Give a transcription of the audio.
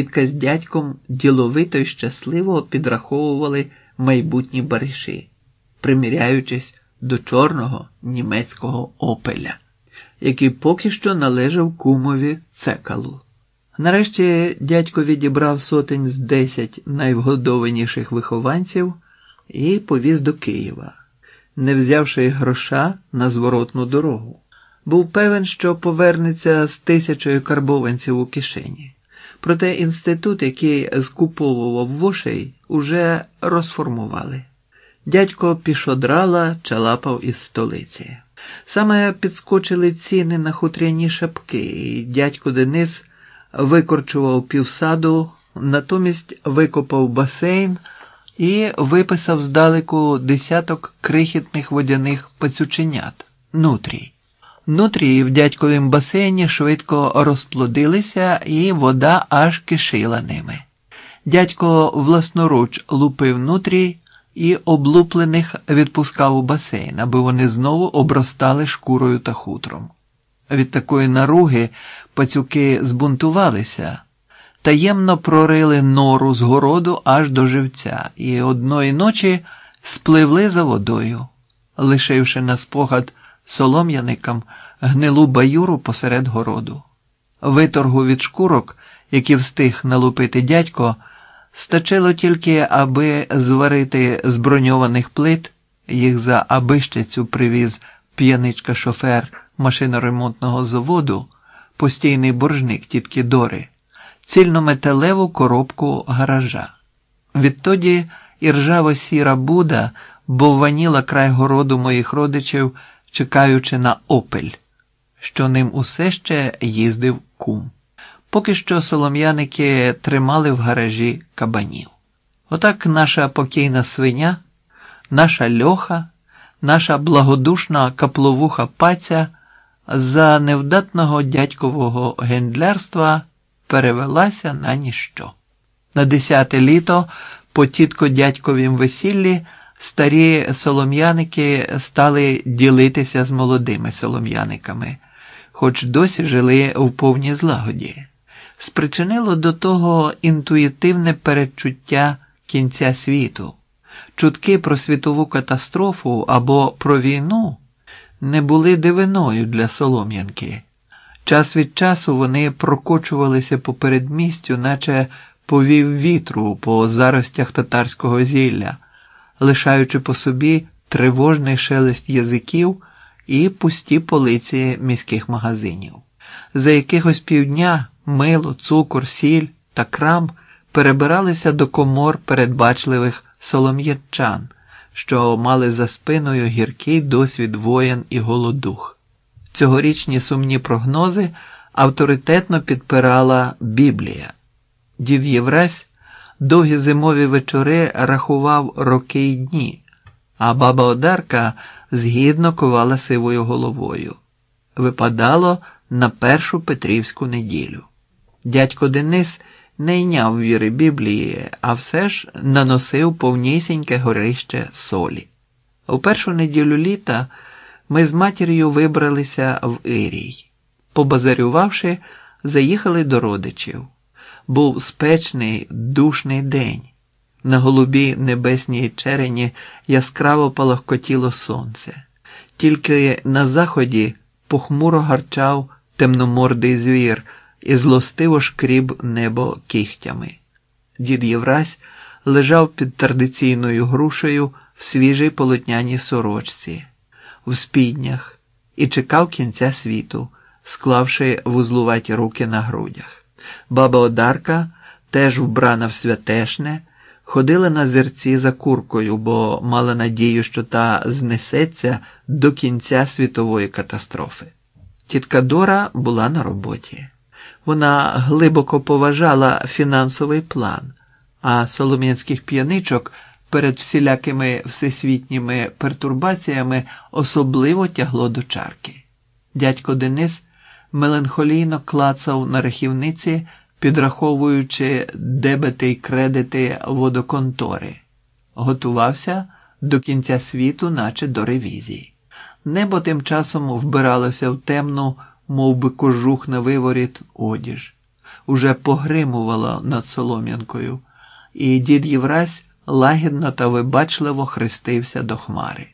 Тітка з дядьком діловито й щасливо підраховували майбутні бариші, приміряючись до чорного німецького опеля, який поки що належав кумові цекалу. Нарешті дядько відібрав сотень з десять найвгодованіших вихованців і повіз до Києва, не взявши гроша на зворотну дорогу. Був певен, що повернеться з тисячою карбованців у кишені. Проте інститут, який скуповував вошей, уже розформували. Дядько пішодрала чалапав із столиці. Саме підскочили ціни на хутряні шапки, і дядько Денис викорчував півсаду, натомість викопав басейн і виписав здалеку десяток крихітних водяних пацюченят нутрій. Нутрії в дядьковім басейні швидко розплодилися, і вода аж кишила ними. Дядько власноруч лупив нутрій і облуплених відпускав у басейн, аби вони знову обростали шкурою та хутром. Від такої наруги пацюки збунтувалися, таємно прорили нору з городу аж до живця, і одної ночі спливли за водою, лишивши на спогад солом'яникам гнилу баюру посеред городу. Виторгу від шкурок, які встиг налупити дядько, стачило тільки, аби зварити з броньованих плит, їх за абищицю привіз п'яничка шофер машиноремонтного заводу, постійний боржник тітки Дори, цільнометалеву коробку гаража. Відтоді і ржаво сіра Буда бовваніла край городу моїх родичів, чекаючи на опель, що ним усе ще їздив кум. Поки що солом'яники тримали в гаражі кабанів. Отак наша покійна свиня, наша льоха, наша благодушна капловуха паця за невдатного дядькового гендлярства перевелася на ніщо. На десяте літо по тітко дядьковім весіллі старі солом'яники стали ділитися з молодими солом'яниками, хоч досі жили в повній злагоді. Спричинило до того інтуїтивне передчуття кінця світу. Чутки про світову катастрофу або про війну не були дивиною для Солом'янки. Час від часу вони прокочувалися по передмістю, наче повів вітру по заростях татарського зілля, лишаючи по собі тривожний шелест язиків і пусті полиці міських магазинів. За якихось півдня мило, цукор, сіль та крам перебиралися до комор передбачливих солом'ячан, що мали за спиною гіркий досвід воєн і голодух. Цьогорічні сумні прогнози авторитетно підпирала Біблія. Дід Єврась довгі зимові вечори рахував роки й дні, а баба Одарка згідно ковала сивою головою. Випадало на першу Петрівську неділю. Дядько Денис не йняв віри Біблії, а все ж наносив повнісіньке горище солі. У першу неділю літа ми з матір'ю вибралися в Ірій. Побазарювавши, заїхали до родичів. Був спечний, душний день. На голубій небесній черені яскраво палахкотіло сонце. Тільки на заході похмуро гарчав темномордий звір і злостиво шкріб небо кігтями. Дід Євразь лежав під традиційною грушею в свіжій полотняній сорочці, в спіднях і чекав кінця світу, склавши вузлуваті руки на грудях. Баба Одарка, теж вбрана в святешне, ходила на зерці за куркою, бо мала надію, що та знесеться до кінця світової катастрофи. Тітка Дора була на роботі. Вона глибоко поважала фінансовий план, а солом'янських п'яничок перед всілякими всесвітніми пертурбаціями особливо тягло до чарки. Дядько Денис меланхолійно клацав на рахівниці, підраховуючи дебети й кредити водоконтори, готувався до кінця світу, наче до ревізії. Небо тим часом вбиралося в темну, мов би кожух на виворіт, одіж. уже погримувало над солом'янкою, і дід Євразь лагідно та вибачливо хрестився до хмари.